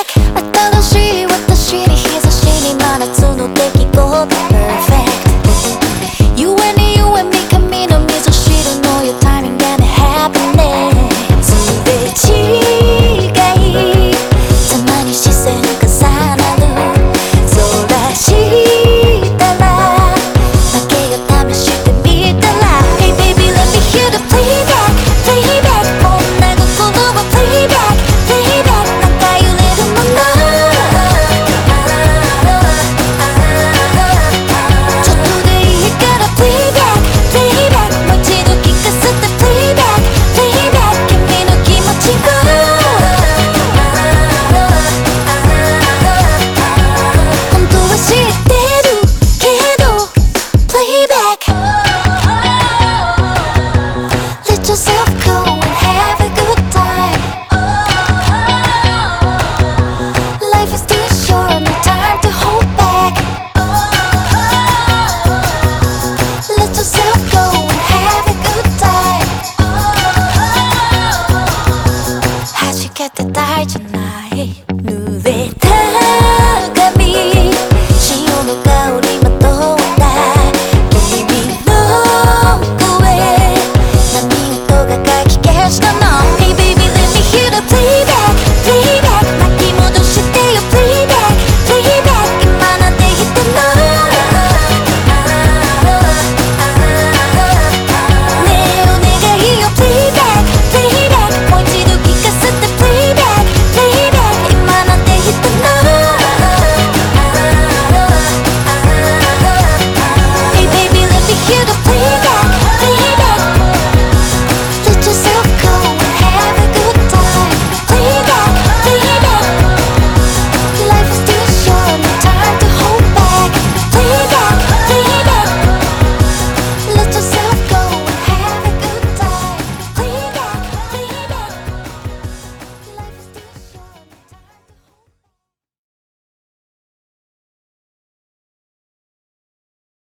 back 新し to die tonight.